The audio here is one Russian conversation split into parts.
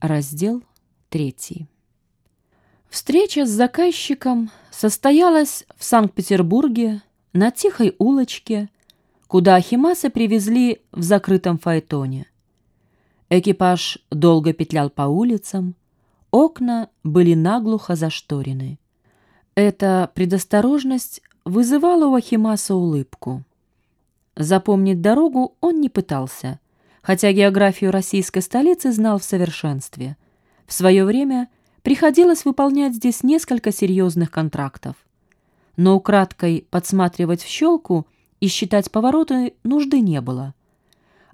Раздел 3. Встреча с заказчиком состоялась в Санкт-Петербурге на тихой улочке, куда Ахимаса привезли в закрытом фаэтоне. Экипаж долго петлял по улицам, окна были наглухо зашторены. Эта предосторожность вызывала у Ахимаса улыбку. Запомнить дорогу он не пытался, хотя географию российской столицы знал в совершенстве. В свое время приходилось выполнять здесь несколько серьезных контрактов. Но украдкой подсматривать в щелку и считать повороты нужды не было.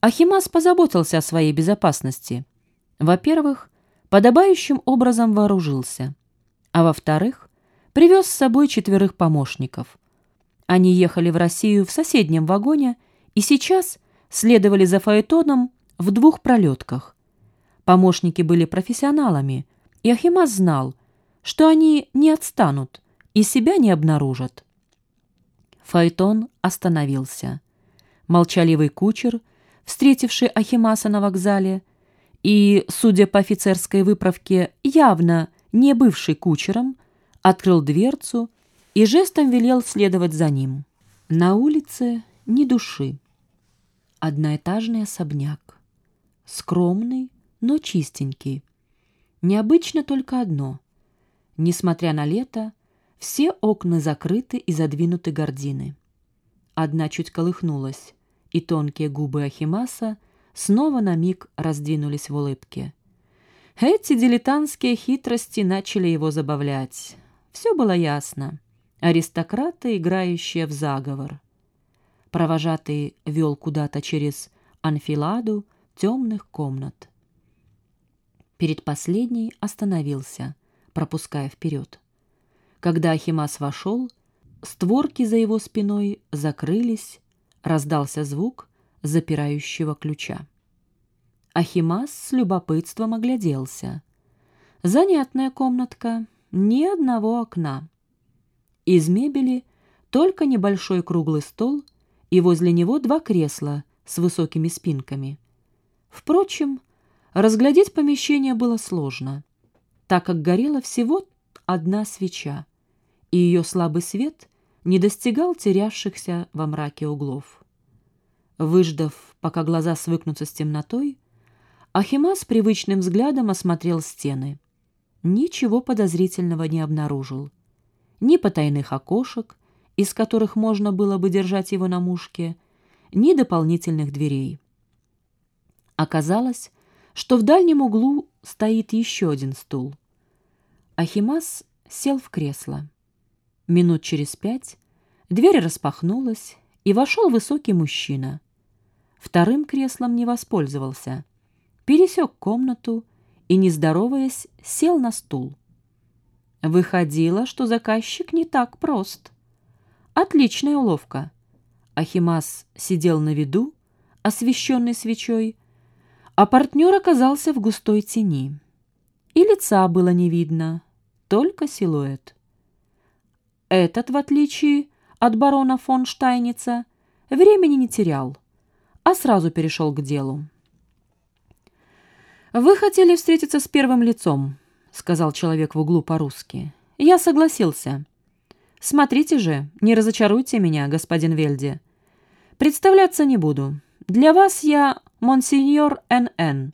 Ахимас позаботился о своей безопасности. Во-первых, подобающим образом вооружился, а во-вторых, привез с собой четверых помощников. Они ехали в Россию в соседнем вагоне и сейчас следовали за Фаэтоном в двух пролетках. Помощники были профессионалами, и Ахимас знал, что они не отстанут и себя не обнаружат. Фаэтон остановился. Молчаливый кучер, встретивший Ахимаса на вокзале, и, судя по офицерской выправке, явно не бывший кучером, открыл дверцу и жестом велел следовать за ним. На улице ни души. Одноэтажный особняк. Скромный, но чистенький. Необычно только одно. Несмотря на лето, все окна закрыты и задвинуты гардины. Одна чуть колыхнулась, и тонкие губы Ахимаса снова на миг раздвинулись в улыбке. Эти дилетантские хитрости начали его забавлять. Все было ясно. Аристократы, играющие в заговор. Провожатый вел куда-то через анфиладу темных комнат. Перед последней остановился, пропуская вперед. Когда Ахимас вошел, створки за его спиной закрылись, раздался звук запирающего ключа. Ахимас с любопытством огляделся. Занятная комнатка, ни одного окна. Из мебели только небольшой круглый стол и возле него два кресла с высокими спинками. Впрочем, разглядеть помещение было сложно, так как горела всего одна свеча, и ее слабый свет не достигал терявшихся во мраке углов. Выждав, пока глаза свыкнутся с темнотой, Ахимас привычным взглядом осмотрел стены. Ничего подозрительного не обнаружил. Ни потайных окошек, из которых можно было бы держать его на мушке, ни дополнительных дверей. Оказалось, что в дальнем углу стоит еще один стул. Ахимас сел в кресло. Минут через пять дверь распахнулась, и вошел высокий мужчина. Вторым креслом не воспользовался. Пересек комнату и, не здороваясь, сел на стул. Выходило, что заказчик не так прост. Отличная уловка. Ахимас сидел на виду, освещенный свечой, а партнер оказался в густой тени. И лица было не видно, только силуэт. Этот, в отличие от барона фон Штайница, времени не терял, а сразу перешел к делу. «Вы хотели встретиться с первым лицом», — сказал человек в углу по-русски. «Я согласился». Смотрите же, не разочаруйте меня, господин Вельди. Представляться не буду. Для вас я монсеньор Н.Н.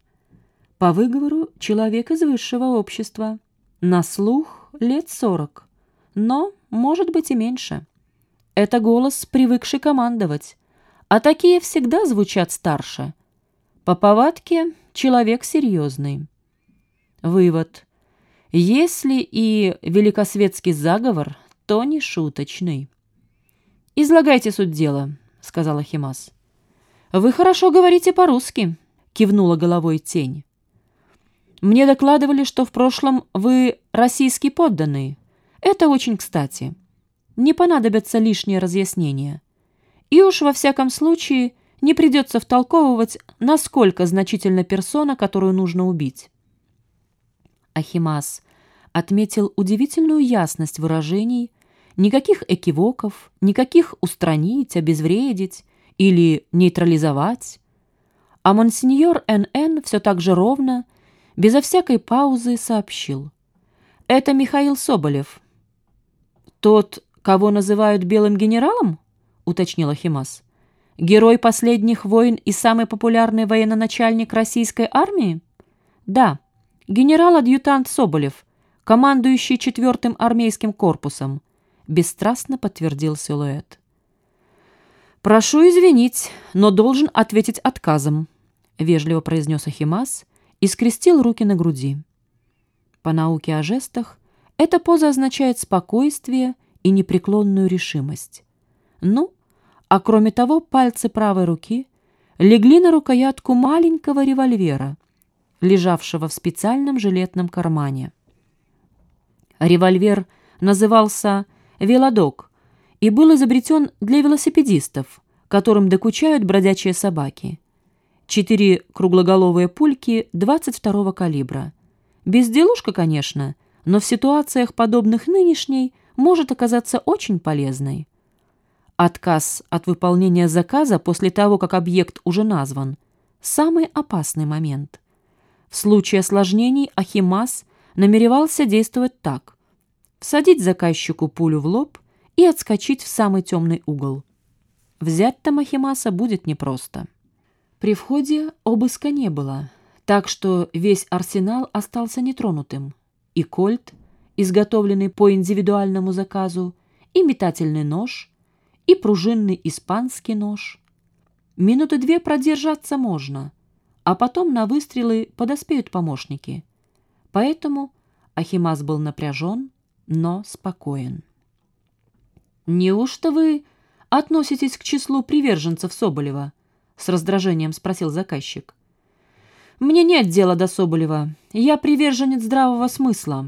По выговору человек из высшего общества. На слух лет сорок. Но, может быть, и меньше. Это голос, привыкший командовать. А такие всегда звучат старше. По повадке человек серьезный. Вывод. Если и великосветский заговор то не шуточный. «Излагайте суть дела», — сказала Химас. «Вы хорошо говорите по-русски», — кивнула головой тень. «Мне докладывали, что в прошлом вы российский подданный. Это очень кстати. Не понадобятся лишние разъяснения. И уж во всяком случае не придется втолковывать, насколько значительна персона, которую нужно убить». Ахимас отметил удивительную ясность выражений, никаких экивоков, никаких устранить, обезвредить или нейтрализовать. А монсеньор Н.Н. все так же ровно, безо всякой паузы сообщил. «Это Михаил Соболев». «Тот, кого называют белым генералом?» — уточнил Ахимас. «Герой последних войн и самый популярный военачальник российской армии?» «Да, генерал-адъютант Соболев, командующий четвертым армейским корпусом», — бесстрастно подтвердил силуэт. «Прошу извинить, но должен ответить отказом», — вежливо произнес Ахимас и скрестил руки на груди. По науке о жестах эта поза означает спокойствие и непреклонную решимость. Ну, а кроме того, пальцы правой руки легли на рукоятку маленького револьвера, лежавшего в специальном жилетном кармане. Револьвер назывался «Велодок» и был изобретен для велосипедистов, которым докучают бродячие собаки. Четыре круглоголовые пульки 22-го калибра. Безделушка, конечно, но в ситуациях, подобных нынешней, может оказаться очень полезной. Отказ от выполнения заказа после того, как объект уже назван – самый опасный момент. В случае осложнений Ахимас намеревался действовать так – всадить заказчику пулю в лоб и отскочить в самый темный угол. Взять Тамахимаса будет непросто. При входе обыска не было, так что весь арсенал остался нетронутым. И кольт, изготовленный по индивидуальному заказу, и метательный нож, и пружинный испанский нож. Минуты две продержаться можно, а потом на выстрелы подоспеют помощники. Поэтому Ахимас был напряжен, но спокоен. «Неужто вы относитесь к числу приверженцев Соболева?» — с раздражением спросил заказчик. «Мне нет дела до Соболева. Я приверженец здравого смысла.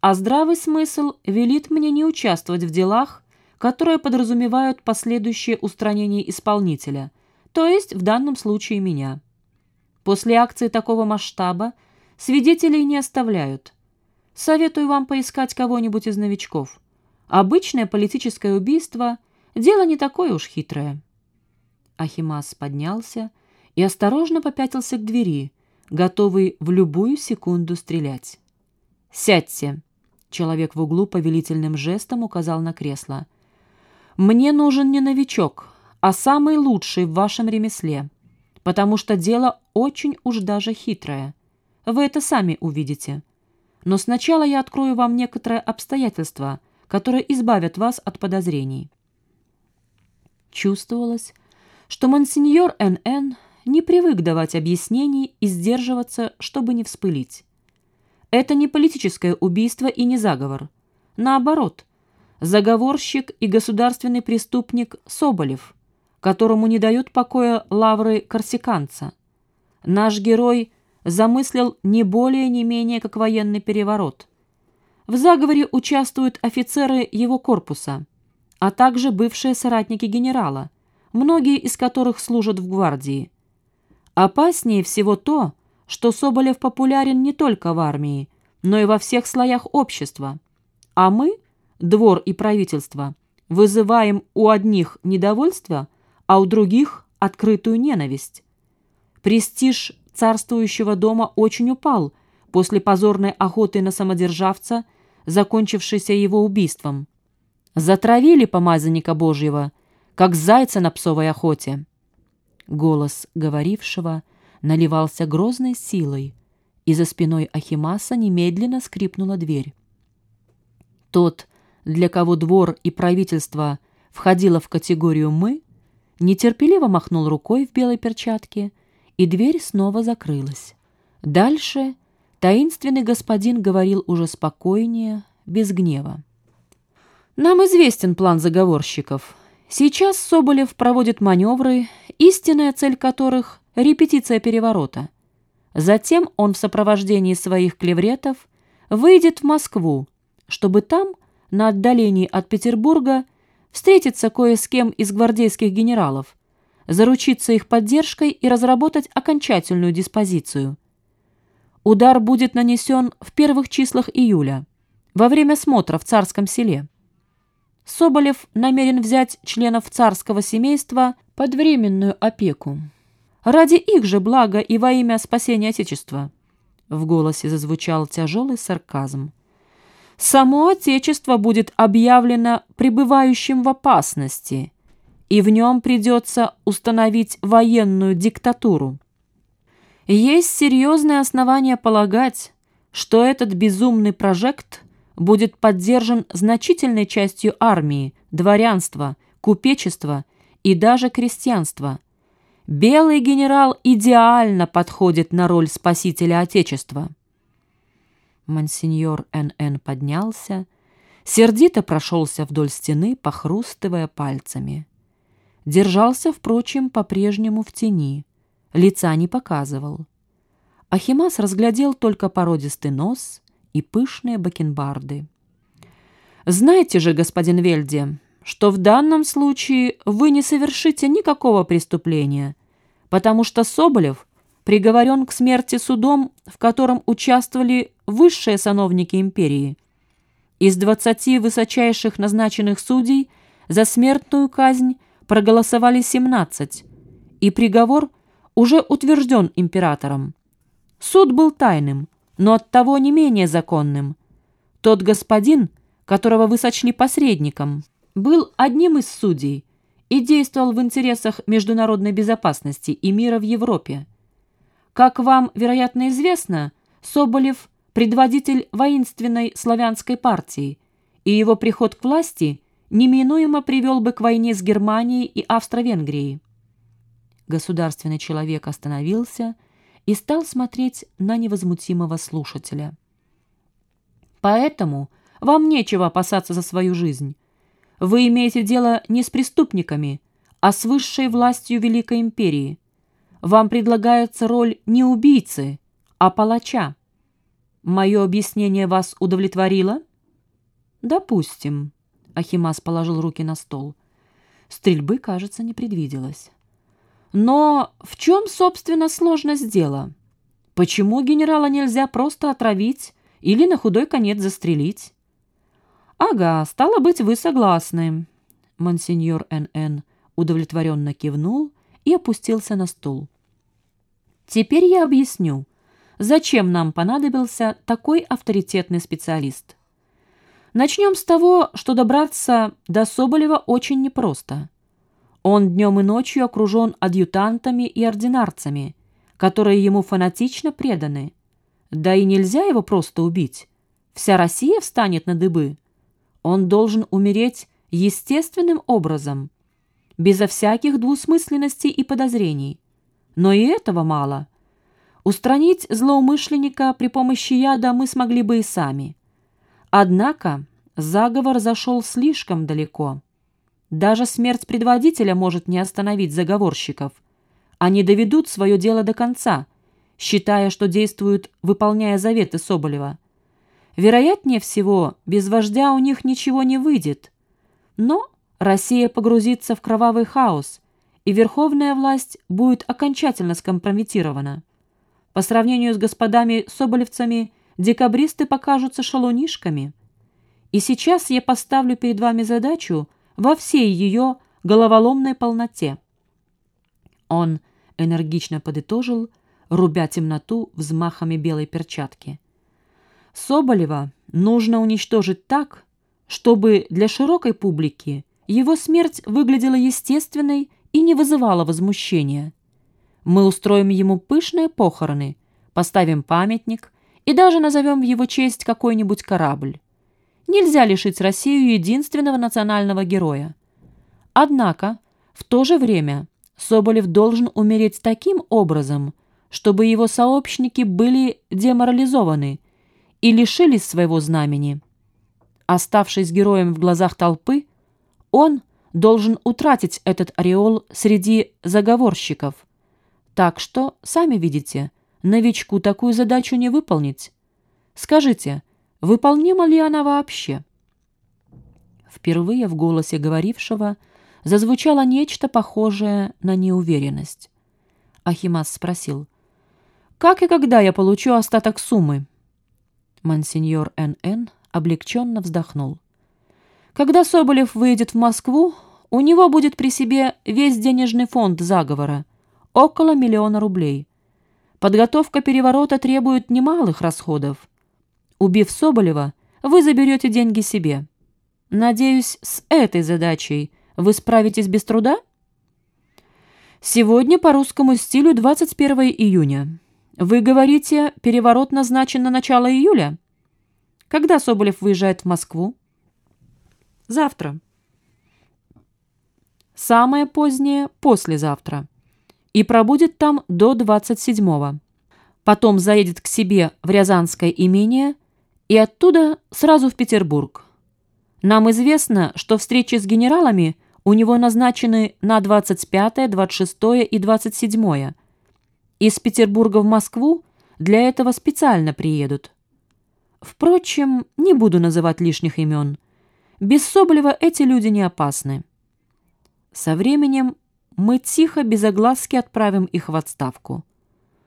А здравый смысл велит мне не участвовать в делах, которые подразумевают последующее устранение исполнителя, то есть в данном случае меня. После акции такого масштаба свидетелей не оставляют. Советую вам поискать кого-нибудь из новичков. Обычное политическое убийство – дело не такое уж хитрое». Ахимас поднялся и осторожно попятился к двери, готовый в любую секунду стрелять. «Сядьте!» — человек в углу повелительным жестом указал на кресло. «Мне нужен не новичок, а самый лучший в вашем ремесле, потому что дело очень уж даже хитрое. Вы это сами увидите. Но сначала я открою вам некоторые обстоятельства — которые избавят вас от подозрений. Чувствовалось, что монсеньор Н.Н. не привык давать объяснений и сдерживаться, чтобы не вспылить. Это не политическое убийство и не заговор. Наоборот, заговорщик и государственный преступник Соболев, которому не дают покоя лавры корсиканца. Наш герой замыслил не более не менее как военный переворот – в заговоре участвуют офицеры его корпуса, а также бывшие соратники генерала, многие из которых служат в гвардии. Опаснее всего то, что Соболев популярен не только в армии, но и во всех слоях общества. А мы, двор и правительство, вызываем у одних недовольство, а у других открытую ненависть. Престиж царствующего дома очень упал после позорной охоты на самодержавца закончившийся его убийством. Затравили помазанника Божьего, как зайца на псовой охоте. Голос говорившего наливался грозной силой, и за спиной Ахимаса немедленно скрипнула дверь. Тот, для кого двор и правительство входило в категорию «мы», нетерпеливо махнул рукой в белой перчатке, и дверь снова закрылась. Дальше Таинственный господин говорил уже спокойнее, без гнева. «Нам известен план заговорщиков. Сейчас Соболев проводит маневры, истинная цель которых — репетиция переворота. Затем он в сопровождении своих клевретов выйдет в Москву, чтобы там, на отдалении от Петербурга, встретиться кое с кем из гвардейских генералов, заручиться их поддержкой и разработать окончательную диспозицию — Удар будет нанесен в первых числах июля, во время смотра в царском селе. Соболев намерен взять членов царского семейства под временную опеку. Ради их же блага и во имя спасения Отечества. В голосе зазвучал тяжелый сарказм. «Само Отечество будет объявлено пребывающим в опасности, и в нем придется установить военную диктатуру. Есть серьезные основания полагать, что этот безумный прожект будет поддержан значительной частью армии, дворянства, купечества и даже крестьянства. Белый генерал идеально подходит на роль спасителя Отечества. Монсеньор Н.Н. поднялся, сердито прошелся вдоль стены, похрустывая пальцами. Держался, впрочем, по-прежнему в тени, лица не показывал. Ахимас разглядел только породистый нос и пышные бакенбарды. «Знаете же, господин Вельде, что в данном случае вы не совершите никакого преступления, потому что Соболев приговорен к смерти судом, в котором участвовали высшие сановники империи. Из двадцати высочайших назначенных судей за смертную казнь проголосовали 17, и приговор уже утвержден императором. Суд был тайным, но оттого не менее законным. Тот господин, которого вы сочли посредником, был одним из судей и действовал в интересах международной безопасности и мира в Европе. Как вам, вероятно, известно, Соболев – предводитель воинственной славянской партии, и его приход к власти неминуемо привел бы к войне с Германией и Австро-Венгрией. Государственный человек остановился и стал смотреть на невозмутимого слушателя. «Поэтому вам нечего опасаться за свою жизнь. Вы имеете дело не с преступниками, а с высшей властью Великой Империи. Вам предлагается роль не убийцы, а палача. Мое объяснение вас удовлетворило? Допустим. Ахимас положил руки на стол. Стрельбы, кажется, не предвиделось. Но в чем, собственно, сложность дела? Почему генерала нельзя просто отравить или на худой конец застрелить? Ага, стало быть, вы согласны. Монсеньор Н.Н. удовлетворенно кивнул и опустился на стул. Теперь я объясню, зачем нам понадобился такой авторитетный специалист. Начнем с того, что добраться до Соболева очень непросто. Он днем и ночью окружен адъютантами и ординарцами, которые ему фанатично преданы. Да и нельзя его просто убить. Вся Россия встанет на дыбы. Он должен умереть естественным образом, безо всяких двусмысленностей и подозрений. Но и этого мало. Устранить злоумышленника при помощи яда мы смогли бы и сами. Однако заговор зашел слишком далеко. Даже смерть предводителя может не остановить заговорщиков. Они доведут свое дело до конца, считая, что действуют, выполняя заветы Соболева. Вероятнее всего, без вождя у них ничего не выйдет. Но Россия погрузится в кровавый хаос, и верховная власть будет окончательно скомпрометирована. По сравнению с господами соболевцами, декабристы покажутся шалунишками. И сейчас я поставлю перед вами задачу во всей ее головоломной полноте. Он энергично подытожил, рубя темноту взмахами белой перчатки. Соболева нужно уничтожить так, чтобы для широкой публики его смерть выглядела естественной и не вызывала возмущения. Мы устроим ему пышные похороны, поставим памятник и даже назовем в его честь какой-нибудь корабль. Нельзя лишить Россию единственного национального героя. Однако, в то же время Соболев должен умереть таким образом, чтобы его сообщники были деморализованы и лишились своего знамени. Оставшись героем в глазах толпы, он должен утратить этот ореол среди заговорщиков. Так что, сами видите, новичку такую задачу не выполнить. Скажите, Выполнима ли она вообще? Впервые в голосе говорившего зазвучало нечто похожее на неуверенность. Ахимас спросил, «Как и когда я получу остаток суммы?» Монсеньор Н.Н. облегченно вздохнул. «Когда Соболев выйдет в Москву, у него будет при себе весь денежный фонд заговора, около миллиона рублей. Подготовка переворота требует немалых расходов. Убив Соболева, вы заберете деньги себе. Надеюсь, с этой задачей вы справитесь без труда? Сегодня по русскому стилю 21 июня. Вы говорите, переворот назначен на начало июля? Когда Соболев выезжает в Москву? Завтра. Самое позднее – послезавтра. И пробудет там до 27-го. Потом заедет к себе в Рязанское имение и оттуда сразу в Петербург. Нам известно, что встречи с генералами у него назначены на 25, 26 и 27. Из Петербурга в Москву для этого специально приедут. Впрочем, не буду называть лишних имен. Без Соболева эти люди не опасны. Со временем мы тихо, без огласки отправим их в отставку.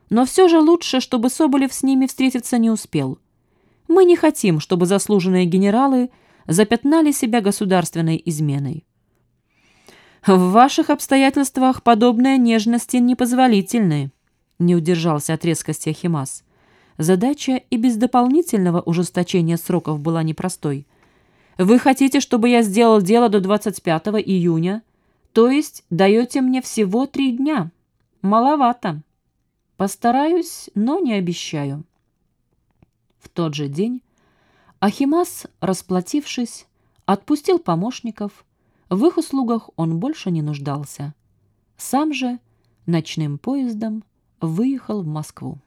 Но все же лучше, чтобы Соболев с ними встретиться не успел. Мы не хотим, чтобы заслуженные генералы запятнали себя государственной изменой. В ваших обстоятельствах подобные нежности непозволительны, не удержался от резкости Ахимас. Задача и без дополнительного ужесточения сроков была непростой. Вы хотите, чтобы я сделал дело до 25 июня, то есть даете мне всего три дня. Маловато. Постараюсь, но не обещаю. В тот же день Ахимас, расплатившись, отпустил помощников. В их услугах он больше не нуждался. Сам же ночным поездом выехал в Москву.